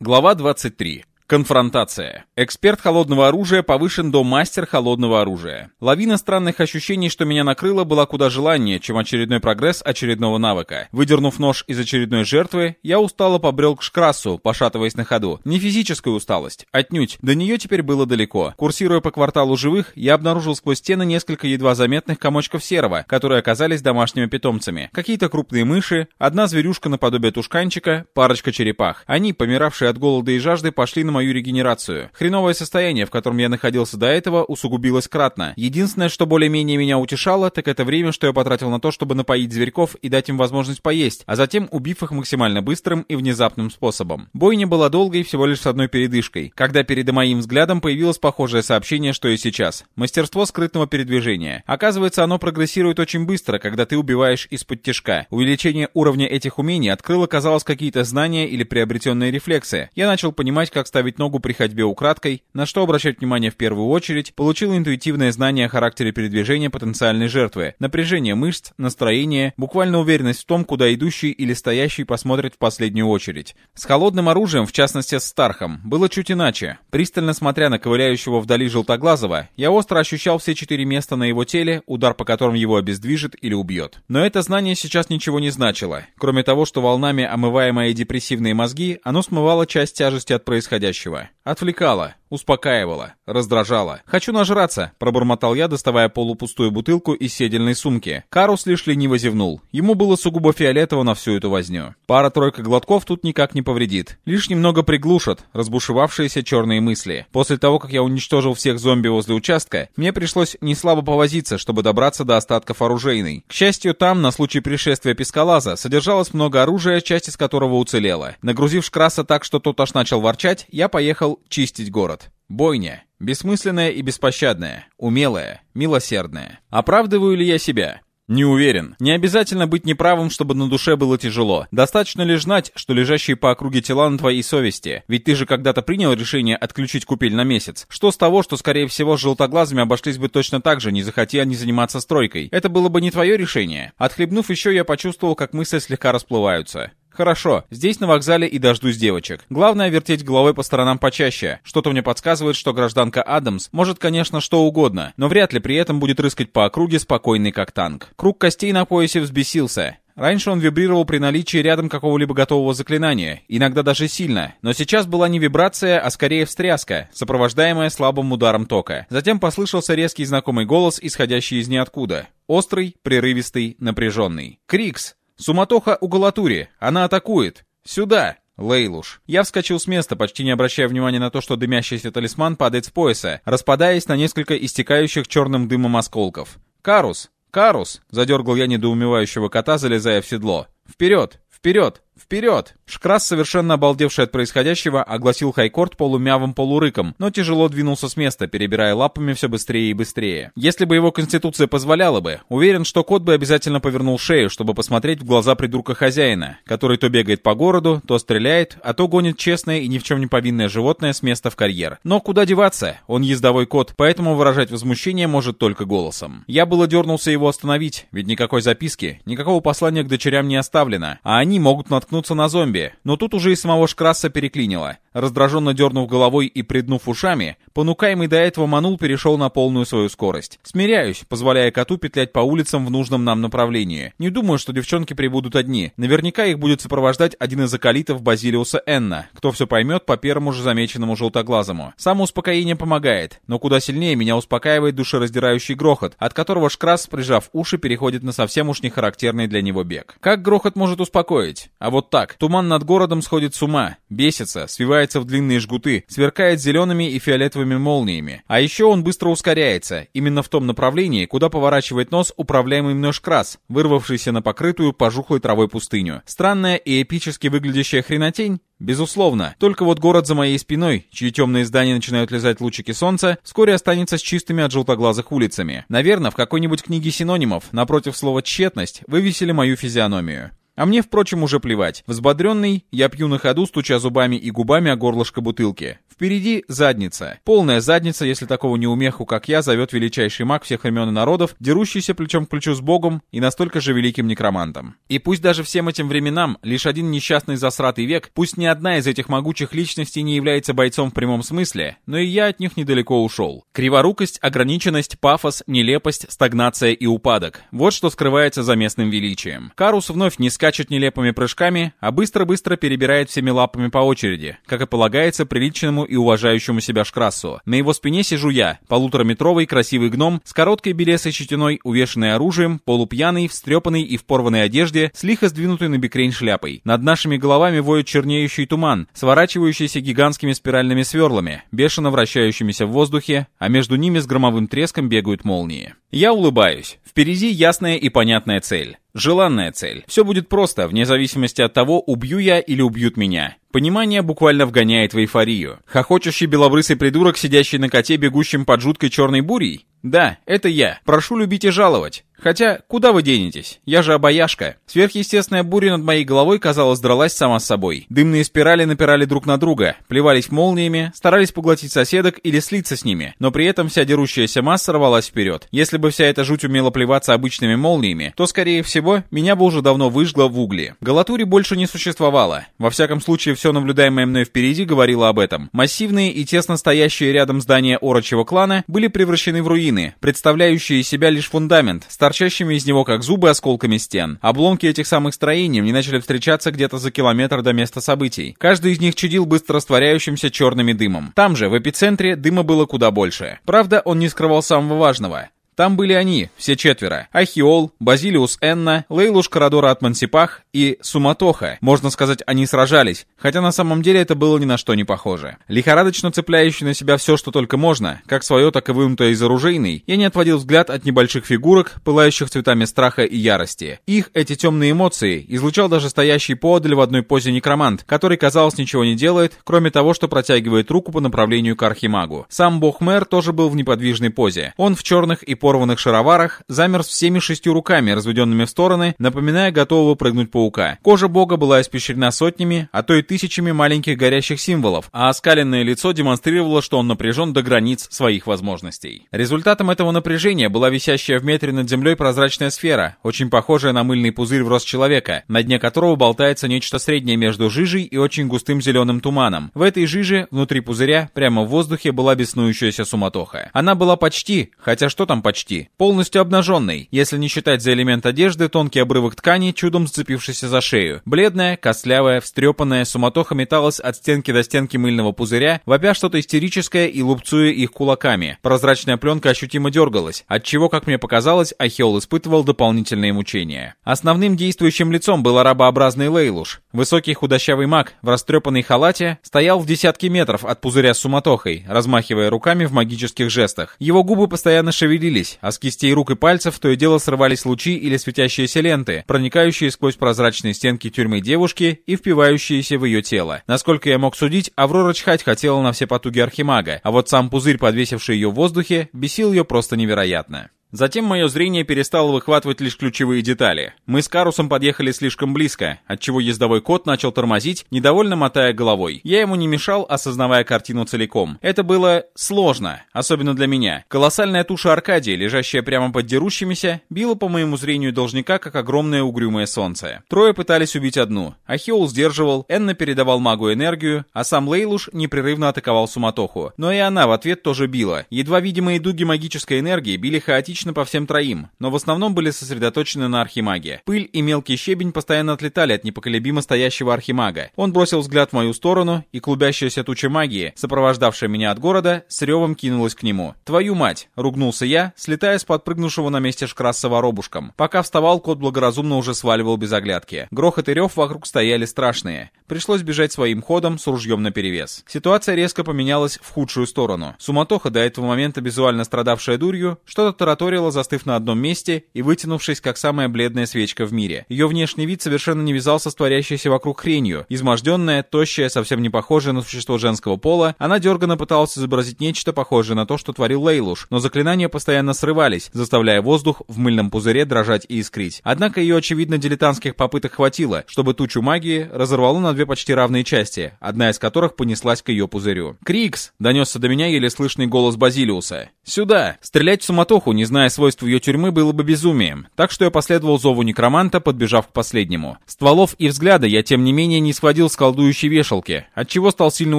Глава 23. Конфронтация. Эксперт холодного оружия повышен до мастер холодного оружия. Лавина странных ощущений, что меня накрыло, была куда желаннее, чем очередной прогресс очередного навыка. Выдернув нож из очередной жертвы, я устало побрел к шкрасу, пошатываясь на ходу. Не физическая усталость, отнюдь. До нее теперь было далеко. Курсируя по кварталу живых, я обнаружил сквозь стены несколько едва заметных комочков серого, которые оказались домашними питомцами. Какие-то крупные мыши, одна зверюшка наподобие тушканчика, парочка черепах. Они, помиравшие от голода и жажды, пошли на мою регенерацию. Хреновое состояние, в котором я находился до этого, усугубилось кратно. Единственное, что более-менее меня утешало, так это время, что я потратил на то, чтобы напоить зверьков и дать им возможность поесть, а затем убив их максимально быстрым и внезапным способом. Бойня была долгой всего лишь с одной передышкой, когда перед моим взглядом появилось похожее сообщение, что и сейчас. Мастерство скрытного передвижения. Оказывается, оно прогрессирует очень быстро, когда ты убиваешь из-под тяжка. Увеличение уровня этих умений открыло, казалось, какие-то знания или приобретенные рефлексы. Я начал понимать, как ставить ставить ногу при ходьбе украдкой, на что обращать внимание в первую очередь, получил интуитивное знание о характере передвижения потенциальной жертвы, напряжение мышц, настроение, буквально уверенность в том, куда идущий или стоящий посмотрит в последнюю очередь. С холодным оружием, в частности с Стархом, было чуть иначе. Пристально смотря на ковыляющего вдали желтоглазого, я остро ощущал все четыре места на его теле, удар по которым его обездвижит или убьет. Но это знание сейчас ничего не значило, кроме того, что волнами омывая мои депрессивные мозги, оно смывало часть тяжести от происходящего происходящего. Отвлекало, успокаивало, раздражало. «Хочу нажраться», — пробормотал я, доставая полупустую бутылку из седельной сумки. Карус лишь лениво зевнул. Ему было сугубо фиолетово на всю эту возню. Пара-тройка глотков тут никак не повредит. Лишь немного приглушат разбушевавшиеся черные мысли. После того, как я уничтожил всех зомби возле участка, мне пришлось неслабо повозиться, чтобы добраться до остатков оружейной. К счастью, там, на случай пришествия пескалаза, содержалось много оружия, часть из которого уцелела. Нагрузив шкраса так, что тот аж начал ворчать, я поехал чистить город. Бойня. Бессмысленная и беспощадная. Умелая. Милосердная. Оправдываю ли я себя? Не уверен. Не обязательно быть неправым, чтобы на душе было тяжело. Достаточно лишь знать, что лежащие по округе тела на твоей совести. Ведь ты же когда-то принял решение отключить купель на месяц. Что с того, что, скорее всего, с желтоглазыми обошлись бы точно так же, не захотя они заниматься стройкой? Это было бы не твое решение. Отхлебнув еще, я почувствовал, как мысли слегка расплываются. Хорошо, здесь на вокзале и дождусь девочек. Главное вертеть головой по сторонам почаще. Что-то мне подсказывает, что гражданка Адамс может, конечно, что угодно, но вряд ли при этом будет рыскать по округе спокойный как танк. Круг костей на поясе взбесился. Раньше он вибрировал при наличии рядом какого-либо готового заклинания, иногда даже сильно, но сейчас была не вибрация, а скорее встряска, сопровождаемая слабым ударом тока. Затем послышался резкий знакомый голос, исходящий из ниоткуда. Острый, прерывистый, напряженный. «Крикс! «Суматоха у Галатури! Она атакует! Сюда!» Лейлуш. Я вскочил с места, почти не обращая внимания на то, что дымящийся талисман падает с пояса, распадаясь на несколько истекающих черным дымом осколков. «Карус! Карус!» — задергал я недоумевающего кота, залезая в седло. «Вперед! Вперед! Вперед! Шкрас, совершенно обалдевший от происходящего, огласил Хайкорт полумявым полурыком, но тяжело двинулся с места, перебирая лапами все быстрее и быстрее. Если бы его конституция позволяла бы, уверен, что кот бы обязательно повернул шею, чтобы посмотреть в глаза придурка хозяина, который то бегает по городу, то стреляет, а то гонит честное и ни в чем не повинное животное с места в карьер. Но куда деваться? Он ездовой кот, поэтому выражать возмущение может только голосом. Я было дернулся его остановить, ведь никакой записки, никакого послания к дочерям не оставлено, а они могут наткнуться наткнуться на зомби, но тут уже и самого Шкрасса переклинило. Раздраженно дернув головой и приднув ушами, понукаемый до этого манул перешел на полную свою скорость. Смиряюсь, позволяя коту петлять по улицам в нужном нам направлении. Не думаю, что девчонки прибудут одни. Наверняка их будет сопровождать один из акалитов Базилиуса Энна, кто все поймет по первому же замеченному желтоглазому. Самоуспокоение помогает, но куда сильнее меня успокаивает душераздирающий грохот, от которого Шкрас, прижав уши, переходит на совсем уж не характерный для него бег. Как грохот может успокоить? А вот так. Туман над городом сходит с ума, бесится, свивается в длинные жгуты, сверкает зелеными и фиолетовыми молниями. А еще он быстро ускоряется, именно в том направлении, куда поворачивает нос управляемый мной шкрас, вырвавшийся на покрытую пожухлой травой пустыню. Странная и эпически выглядящая хренотень? Безусловно. Только вот город за моей спиной, чьи темные здания начинают лизать лучики солнца, вскоре останется с чистыми от желтоглазых улицами. Наверное, в какой-нибудь книге синонимов, напротив слова «тщетность», вывесили мою физиономию. А мне, впрочем, уже плевать. Взбодренный, я пью на ходу, стуча зубами и губами о горлышко бутылки. Впереди задница. Полная задница, если такого неумеху, как я, зовет величайший маг всех времен и народов, дерущийся плечом к плечу с Богом и настолько же великим некромантом. И пусть даже всем этим временам лишь один несчастный засратый век, пусть ни одна из этих могучих личностей не является бойцом в прямом смысле, но и я от них недалеко ушел. Криворукость, ограниченность, пафос, нелепость, стагнация и упадок. Вот что скрывается за местным величием. Карус вновь не скачет нелепыми прыжками, а быстро-быстро перебирает всеми лапами по очереди, как и полагается приличному и уважающему себя шкрассу. На его спине сижу я, полутораметровый красивый гном с короткой белесой щетиной, увешанный оружием, полупьяный, встрепанный и в порванной одежде, с лихо сдвинутой на бикрень шляпой. Над нашими головами воет чернеющий туман, сворачивающийся гигантскими спиральными сверлами, бешено вращающимися в воздухе, а между ними с громовым треском бегают молнии. Я улыбаюсь. Впереди ясная и понятная цель. Желанная цель. Все будет просто, вне зависимости от того, убью я или убьют меня. Понимание буквально вгоняет в эйфорию. Хохочущий белобрысый придурок, сидящий на коте, бегущим под жуткой черной бурей? Да, это я. Прошу любить и жаловать. Хотя, куда вы денетесь? Я же обаяшка. Сверхъестественная буря над моей головой, казалось, дралась сама с собой. Дымные спирали напирали друг на друга, плевались молниями, старались поглотить соседок или слиться с ними, но при этом вся дерущаяся масса рвалась вперед. Если бы вся эта жуть умела плеваться обычными молниями, то, скорее всего, меня бы уже давно выжгло в угли. Галатури больше не существовало. Во всяком случае, все наблюдаемое мной впереди говорило об этом. Массивные и тесно стоящие рядом здания орочего клана были превращены в руины, представляющие из себя лишь фундамент, торчащими из него как зубы осколками стен. Обломки этих самых строений мне начали встречаться где-то за километр до места событий. Каждый из них чудил быстро растворяющимся черным дымом. Там же, в эпицентре, дыма было куда больше. Правда, он не скрывал самого важного. Там были они, все четверо. Ахиол, Базилиус Энна, Лейлуш Карадора от Мансипах и Суматоха. Можно сказать, они сражались, хотя на самом деле это было ни на что не похоже. Лихорадочно цепляющий на себя все, что только можно, как свое, так и вынутое из оружейной, я не отводил взгляд от небольших фигурок, пылающих цветами страха и ярости. Их, эти темные эмоции, излучал даже стоящий поодаль в одной позе некромант, который, казалось, ничего не делает, кроме того, что протягивает руку по направлению к архимагу. Сам бог-мэр тоже был в неподвижной позе. Он в черных и порванных шароварах, замер с всеми шестью руками, разведенными в стороны, напоминая готового прыгнуть паука. Кожа бога была испещрена сотнями, а то и тысячами маленьких горящих символов, а оскаленное лицо демонстрировало, что он напряжен до границ своих возможностей. Результатом этого напряжения была висящая в метре над землей прозрачная сфера, очень похожая на мыльный пузырь в рост человека, на дне которого болтается нечто среднее между жижей и очень густым зеленым туманом. В этой жиже, внутри пузыря, прямо в воздухе была беснующаяся суматоха. Она была почти, хотя что там почти, почти. Полностью обнаженный, если не считать за элемент одежды тонкий обрывок ткани, чудом зацепившийся за шею. Бледная, костлявая, встрепанная, суматоха металась от стенки до стенки мыльного пузыря, вопя что-то истерическое и лупцуя их кулаками. Прозрачная пленка ощутимо дергалась, отчего, как мне показалось, Ахиол испытывал дополнительные мучения. Основным действующим лицом был арабообразный Лейлуш. Высокий худощавый маг в растрепанной халате стоял в десятки метров от пузыря с суматохой, размахивая руками в магических жестах. Его губы постоянно шевелились, двигались, а с кистей рук и пальцев то и дело срывались лучи или светящиеся ленты, проникающие сквозь прозрачные стенки тюрьмы девушки и впивающиеся в ее тело. Насколько я мог судить, Аврора чхать хотела на все потуги Архимага, а вот сам пузырь, подвесивший ее в воздухе, бесил ее просто невероятно. Затем мое зрение перестало выхватывать лишь ключевые детали. Мы с Карусом подъехали слишком близко, отчего ездовой кот начал тормозить, недовольно мотая головой. Я ему не мешал, осознавая картину целиком. Это было сложно, особенно для меня. Колоссальная туша Аркадии, лежащая прямо под дерущимися, била по моему зрению должника, как огромное угрюмое солнце. Трое пытались убить одну. Ахиол сдерживал, Энна передавал магу энергию, а сам Лейлуш непрерывно атаковал суматоху. Но и она в ответ тоже била. Едва видимые дуги магической энергии били хаотично лично по всем троим, но в основном были сосредоточены на архимаге. Пыль и мелкий щебень постоянно отлетали от непоколебимо стоящего архимага. Он бросил взгляд в мою сторону, и клубящаяся туча магии, сопровождавшая меня от города, с ревом кинулась к нему. «Твою мать!» — ругнулся я, слетая с подпрыгнувшего на месте шкраса воробушком. Пока вставал, кот благоразумно уже сваливал без оглядки. Грохот и рев вокруг стояли страшные. Пришлось бежать своим ходом с ружьем наперевес. Ситуация резко поменялась в худшую сторону. Суматоха, до этого момента визуально страдавшая дурью, что-то тараторила затараторила, застыв на одном месте и вытянувшись, как самая бледная свечка в мире. Ее внешний вид совершенно не вязался с творящейся вокруг хренью. Изможденная, тощая, совсем не похожая на существо женского пола, она дерганно пыталась изобразить нечто похожее на то, что творил Лейлуш, но заклинания постоянно срывались, заставляя воздух в мыльном пузыре дрожать и искрить. Однако ее, очевидно, дилетантских попыток хватило, чтобы тучу магии разорвало на две почти равные части, одна из которых понеслась к ее пузырю. «Крикс!» — донесся до меня еле слышный голос Базилиуса. «Сюда!» Стрелять в суматоху, не зная свойств ее тюрьмы, было бы безумием, так что я последовал зову некроманта, подбежав к последнему. Стволов и взгляда я, тем не менее, не схватил с колдующей вешалки, отчего стал сильно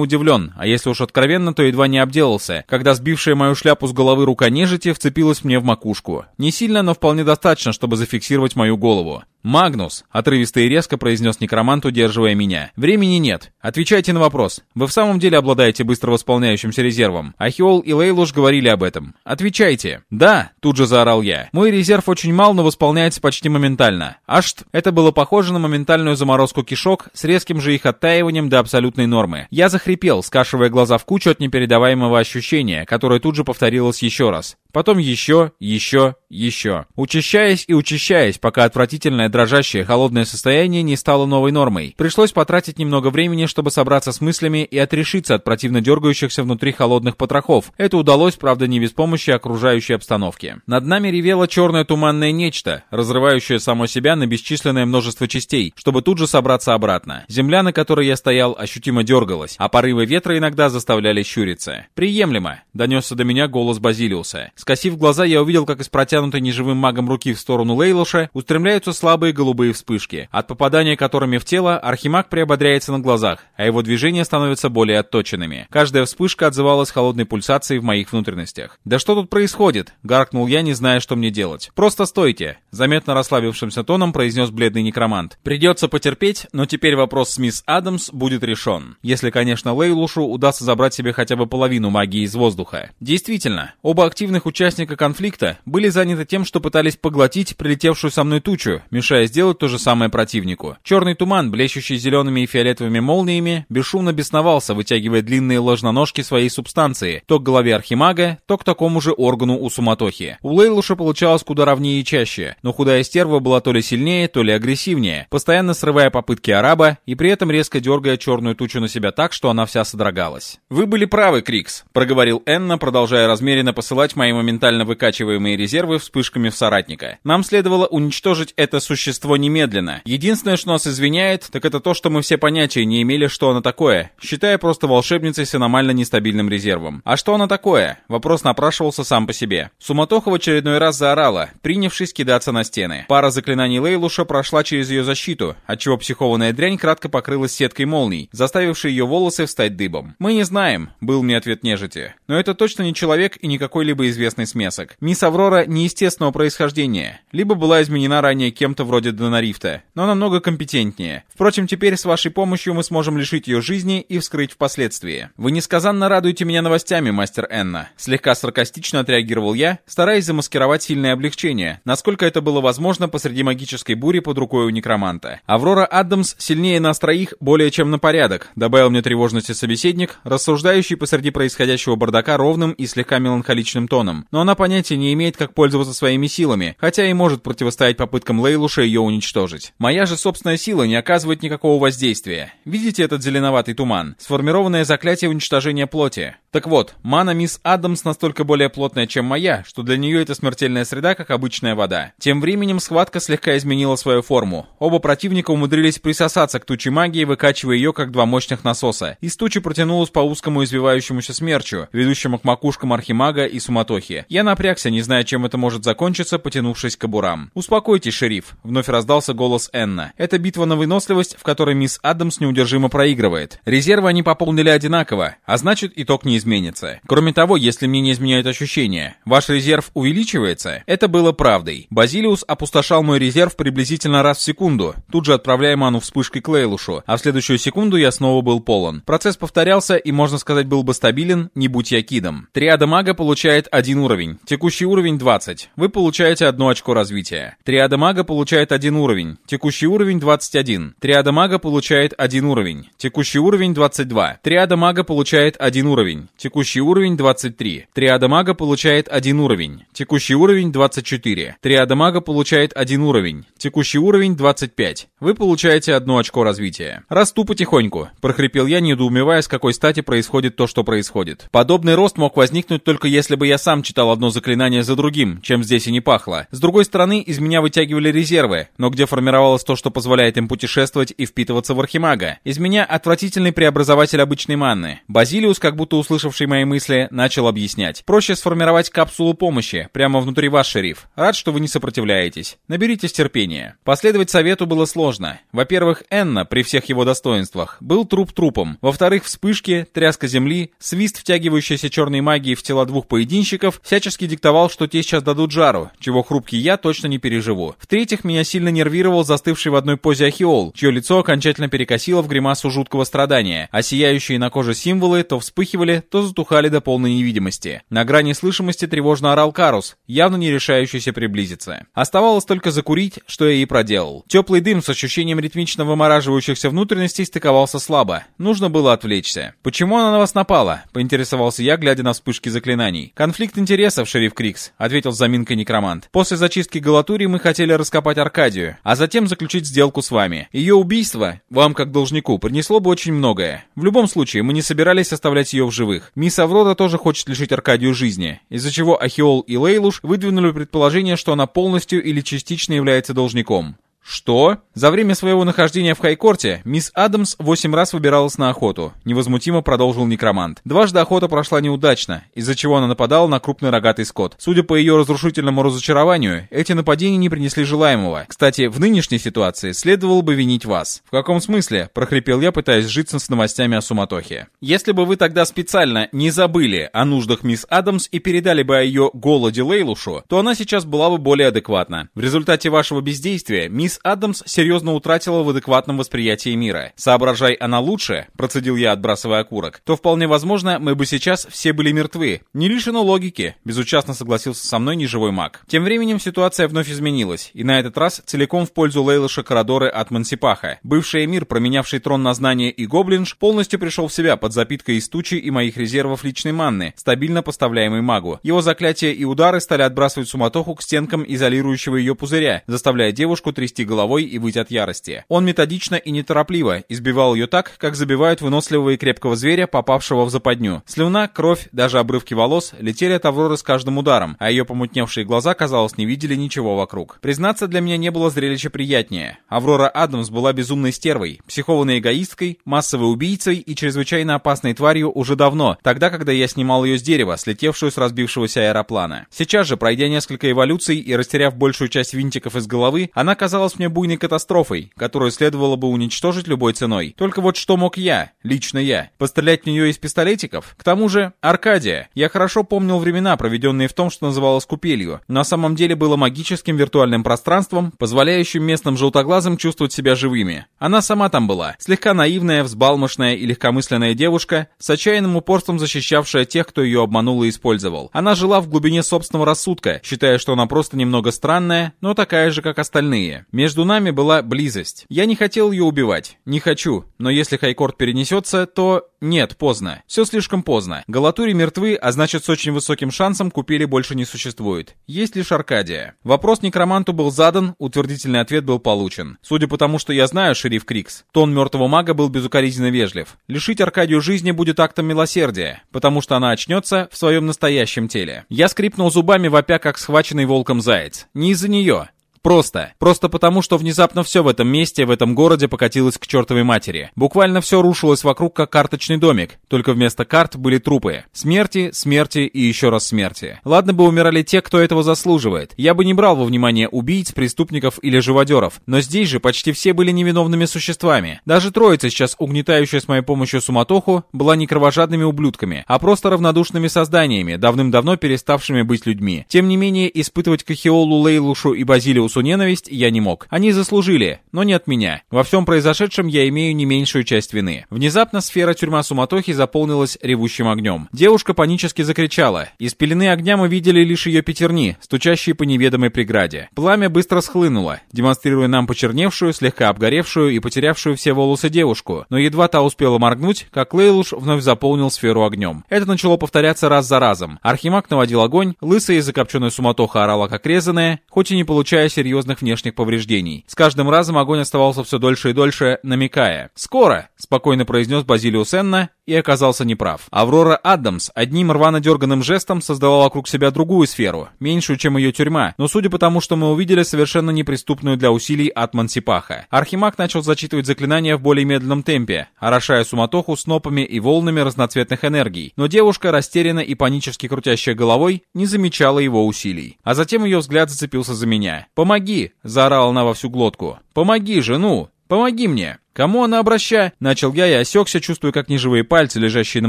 удивлен, а если уж откровенно, то едва не обделался, когда сбившая мою шляпу с головы рука нежити вцепилась мне в макушку. Не сильно, но вполне достаточно, чтобы зафиксировать мою голову. «Магнус!» — отрывисто и резко произнес некромант, удерживая меня. «Времени нет. Отвечайте на вопрос. Вы в самом деле обладаете быстро восполняющимся резервом? Ахиол и Лейлуш говорили об этом. Отвечайте!» «Да!» — тут же заорал я. «Мой резерв очень мал, но восполняется почти моментально. Ашт!» Это было похоже на моментальную заморозку кишок с резким же их оттаиванием до абсолютной нормы. Я захрипел, скашивая глаза в кучу от непередаваемого ощущения, которое тут же повторилось еще раз. Потом еще, еще, еще. Учащаясь и учащаясь, пока отвратительное дрожащее холодное состояние не стало новой нормой. Пришлось потратить немного времени, чтобы собраться с мыслями и отрешиться от противно дергающихся внутри холодных потрохов. Это удалось, правда, не без помощи окружающей обстановки. Над нами ревело черное туманное нечто, разрывающее само себя на бесчисленное множество частей, чтобы тут же собраться обратно. Земля, на которой я стоял, ощутимо дергалась, а порывы ветра иногда заставляли щуриться. «Приемлемо», — донесся до меня голос Базилиуса. Скосив глаза, я увидел, как из протянутой неживым магом руки в сторону Лейлоша устремляются слабые голубые вспышки, от попадания которыми в тело архимаг приободряется на глазах, а его движения становятся более отточенными. Каждая вспышка отзывалась холодной пульсацией в моих внутренностях. «Да что тут происходит?» — гаркнул я, не зная, что мне делать. «Просто стойте!» — заметно расслабившимся тоном произнес бледный некромант. «Придется потерпеть, но теперь вопрос с мисс Адамс будет решен. Если, конечно, Лейлушу удастся забрать себе хотя бы половину магии из воздуха. Действительно, оба активных участника участника конфликта были заняты тем, что пытались поглотить прилетевшую со мной тучу, мешая сделать то же самое противнику. Черный туман, блещущий зелеными и фиолетовыми молниями, бесшумно бесновался, вытягивая длинные ложноножки своей субстанции, то к голове архимага, то к такому же органу у суматохи. У Лейлуша получалось куда ровнее и чаще, но худая стерва была то ли сильнее, то ли агрессивнее, постоянно срывая попытки араба и при этом резко дергая черную тучу на себя так, что она вся содрогалась. «Вы были правы, Крикс», — проговорил Энна, продолжая размеренно посылать моим моментально выкачиваемые резервы вспышками в соратника. Нам следовало уничтожить это существо немедленно. Единственное, что нас извиняет, так это то, что мы все понятия не имели, что оно такое, считая просто волшебницей с аномально нестабильным резервом. А что оно такое? Вопрос напрашивался сам по себе. Суматоха в очередной раз заорала, принявшись кидаться на стены. Пара заклинаний Лейлуша прошла через ее защиту, отчего психованная дрянь кратко покрылась сеткой молний, заставившей ее волосы встать дыбом. «Мы не знаем», — был мне ответ нежити. «Но это точно не человек и не какой-либо известный интересный смесок. Мисс Аврора неестественного происхождения, либо была изменена ранее кем-то вроде Донарифта, но намного компетентнее. Впрочем, теперь с вашей помощью мы сможем лишить ее жизни и вскрыть впоследствии. Вы несказанно радуете меня новостями, мастер Энна. Слегка саркастично отреагировал я, стараясь замаскировать сильное облегчение, насколько это было возможно посреди магической бури под рукой у некроманта. Аврора Адамс сильнее нас троих более чем на порядок, добавил мне тревожности собеседник, рассуждающий посреди происходящего бардака ровным и слегка меланхоличным тоном но она понятия не имеет, как пользоваться своими силами, хотя и может противостоять попыткам Лейлуша ее уничтожить. Моя же собственная сила не оказывает никакого воздействия. Видите этот зеленоватый туман? Сформированное заклятие уничтожения плоти. Так вот, мана мисс Адамс настолько более плотная, чем моя, что для нее это смертельная среда, как обычная вода. Тем временем схватка слегка изменила свою форму. Оба противника умудрились присосаться к туче магии, выкачивая ее, как два мощных насоса. Из тучи протянулась по узкому извивающемуся смерчу, ведущему к макушкам архимага и суматохи воздухе. Я напрягся, не зная, чем это может закончиться, потянувшись к кобурам. «Успокойтесь, шериф», — вновь раздался голос Энна. «Это битва на выносливость, в которой мисс Адамс неудержимо проигрывает. Резервы они пополнили одинаково, а значит, итог не изменится. Кроме того, если мне не изменяют ощущения, ваш резерв увеличивается?» Это было правдой. Базилиус опустошал мой резерв приблизительно раз в секунду, тут же отправляя ману вспышкой к Лейлушу, а в следующую секунду я снова был полон. Процесс повторялся и, можно сказать, был бы стабилен, не будь я кидом. Триада мага получает один 1 уровень. Текущий уровень 20. Вы получаете 1 очко развития. Триада мага получает 1 уровень. Текущий уровень 21. Триада мага получает 1 уровень. Текущий уровень 22. Триада мага получает 1 уровень. Текущий уровень 23. Триада мага получает 1 уровень. Текущий уровень 24. Триада мага получает 1 уровень. Текущий уровень 25. Вы получаете 1 очко развития. Расту потихоньку, прохрипел я, недоумевая, с какой стати происходит то, что происходит. Подобный рост мог возникнуть только если бы я сам читал одно заклинание за другим, чем здесь и не пахло. С другой стороны, из меня вытягивали резервы, но где формировалось то, что позволяет им путешествовать и впитываться в архимага? Из меня отвратительный преобразователь обычной манны. Базилиус, как будто услышавший мои мысли, начал объяснять. Проще сформировать капсулу помощи, прямо внутри вас, шериф. Рад, что вы не сопротивляетесь. Наберитесь терпения. Последовать совету было сложно. Во-первых, Энна, при всех его достоинствах, был труп трупом. Во-вторых, вспышки, тряска земли, свист втягивающейся черной магии в тела двух поединщиков всячески диктовал, что те сейчас дадут жару, чего хрупкий я точно не переживу. В-третьих, меня сильно нервировал застывший в одной позе Ахиол, чье лицо окончательно перекосило в гримасу жуткого страдания, а сияющие на коже символы то вспыхивали, то затухали до полной невидимости. На грани слышимости тревожно орал Карус, явно не решающийся приблизиться. Оставалось только закурить, что я и проделал. Теплый дым с ощущением ритмично вымораживающихся внутренностей стыковался слабо. Нужно было отвлечься. «Почему она на вас напала?» — поинтересовался я, глядя на вспышки заклинаний. «Конфликт интересов, шериф Крикс», — ответил с заминкой некромант. «После зачистки Галатурии мы хотели раскопать Аркадию, а затем заключить сделку с вами. Ее убийство, вам как должнику, принесло бы очень многое. В любом случае, мы не собирались оставлять ее в живых. Мисс Аврора тоже хочет лишить Аркадию жизни, из-за чего Ахиол и Лейлуш выдвинули предположение, что она полностью или частично является должником. «Что?» За время своего нахождения в Хайкорте мисс Адамс восемь раз выбиралась на охоту, невозмутимо продолжил некромант. Дважды охота прошла неудачно, из-за чего она нападала на крупный рогатый скот. Судя по ее разрушительному разочарованию, эти нападения не принесли желаемого. Кстати, в нынешней ситуации следовало бы винить вас. В каком смысле? прохрипел я, пытаясь сжиться с новостями о суматохе. Если бы вы тогда специально не забыли о нуждах мисс Адамс и передали бы о ее голоде Лейлушу, то она сейчас была бы более адекватна. В результате вашего бездействия мисс Адамс серьезно утратила в адекватном восприятии мира. Соображай она лучше, процедил я, отбрасывая окурок, то вполне возможно, мы бы сейчас все были мертвы. Не лишено логики, безучастно согласился со мной неживой маг. Тем временем ситуация вновь изменилась, и на этот раз целиком в пользу Лейлы Шакарадоры от Мансипаха. Бывший эмир, променявший трон на знание и гоблинж, полностью пришел в себя под запиткой из тучи и моих резервов личной манны, стабильно поставляемой магу. Его заклятия и удары стали отбрасывать суматоху к стенкам изолирующего ее пузыря, заставляя девушку трясти головой и выть от ярости. Он методично и неторопливо избивал ее так, как забивают выносливого и крепкого зверя, попавшего в западню. Слюна, кровь, даже обрывки волос летели от Авроры с каждым ударом, а ее помутневшие глаза, казалось, не видели ничего вокруг. Признаться, для меня не было зрелища приятнее. Аврора Адамс была безумной стервой, психованной эгоисткой, массовой убийцей и чрезвычайно опасной тварью уже давно, тогда, когда я снимал ее с дерева, слетевшую с разбившегося аэроплана. Сейчас же, пройдя несколько эволюций и растеряв большую часть винтиков из головы, она казалась мне буйной катастрофой, которую следовало бы уничтожить любой ценой. Только вот что мог я, лично я, пострелять в нее из пистолетиков? К тому же, Аркадия. Я хорошо помнил времена, проведенные в том, что называлось купелью. На самом деле было магическим виртуальным пространством, позволяющим местным желтоглазым чувствовать себя живыми. Она сама там была, слегка наивная, взбалмошная и легкомысленная девушка, с отчаянным упорством защищавшая тех, кто ее обманул и использовал. Она жила в глубине собственного рассудка, считая, что она просто немного странная, но такая же, как остальные. Нами была близость. Я не хотел ее убивать. Не хочу. Но если Хайкорт перенесется, то... Нет, поздно. Все слишком поздно. Галатури мертвы, а значит с очень высоким шансом купили больше не существует. Есть лишь Аркадия. Вопрос некроманту был задан, утвердительный ответ был получен. Судя по тому, что я знаю, шериф Крикс, тон мертвого мага был безукоризненно вежлив. Лишить Аркадию жизни будет актом милосердия, потому что она очнется в своем настоящем теле. Я скрипнул зубами, вопя как схваченный волком заяц. Не из-за нее. Просто. Просто потому, что внезапно все в этом месте, в этом городе покатилось к чертовой матери. Буквально все рушилось вокруг, как карточный домик. Только вместо карт были трупы. Смерти, смерти и еще раз смерти. Ладно бы умирали те, кто этого заслуживает. Я бы не брал во внимание убийц, преступников или живодеров. Но здесь же почти все были невиновными существами. Даже троица, сейчас угнетающая с моей помощью суматоху, была не кровожадными ублюдками, а просто равнодушными созданиями, давным-давно переставшими быть людьми. Тем не менее, испытывать к Лейлушу и Базилиусу Базилиусу ненависть я не мог. Они заслужили, но не от меня. Во всем произошедшем я имею не меньшую часть вины. Внезапно сфера тюрьма суматохи заполнилась ревущим огнем. Девушка панически закричала. Из пелены огня мы видели лишь ее пятерни, стучащие по неведомой преграде. Пламя быстро схлынуло, демонстрируя нам почерневшую, слегка обгоревшую и потерявшую все волосы девушку. Но едва та успела моргнуть, как Лейлуш вновь заполнил сферу огнем. Это начало повторяться раз за разом. Архимаг наводил огонь, лысая и закопченная суматоха орала как резаная, хоть и не получая серьезных внешних повреждений. С каждым разом огонь оставался все дольше и дольше, намекая. «Скоро!» — спокойно произнес Базилиус Энна и оказался неправ. Аврора Адамс одним рвано дерганным жестом создала вокруг себя другую сферу, меньшую, чем ее тюрьма, но судя по тому, что мы увидели, совершенно неприступную для усилий от Мансипаха. Архимаг начал зачитывать заклинания в более медленном темпе, орошая суматоху снопами и волнами разноцветных энергий, но девушка, растерянно и панически крутящая головой, не замечала его усилий. А затем ее взгляд зацепился за меня. «Помоги!» — заорала она во всю глотку. «Помоги, жену! Помоги мне!» «Кому она обраща?» Начал я и осекся, чувствуя, как неживые пальцы, лежащие на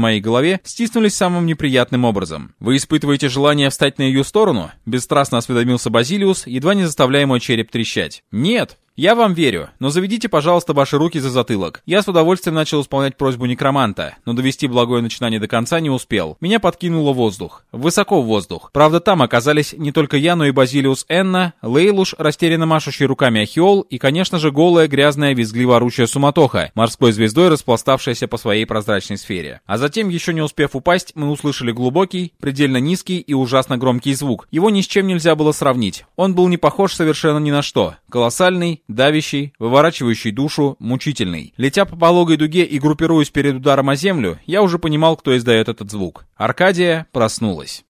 моей голове, стиснулись самым неприятным образом. «Вы испытываете желание встать на ее сторону?» Бесстрастно осведомился Базилиус, едва не заставляя мой череп трещать. «Нет!» «Я вам верю, но заведите, пожалуйста, ваши руки за затылок». Я с удовольствием начал исполнять просьбу некроманта, но довести благое начинание до конца не успел. Меня подкинуло воздух. Высоко в воздух. Правда, там оказались не только я, но и Базилиус Энна, Лейлуш, растерянно машущий руками Ахиол и, конечно же, голая, грязная, визгливо орущая суматоха, морской звездой распластавшаяся по своей прозрачной сфере. А затем, еще не успев упасть, мы услышали глубокий, предельно низкий и ужасно громкий звук. Его ни с чем нельзя было сравнить. Он был не похож совершенно ни на что. Колоссальный, давящий, выворачивающий душу, мучительный. Летя по пологой дуге и группируясь перед ударом о землю, я уже понимал, кто издает этот звук. Аркадия проснулась.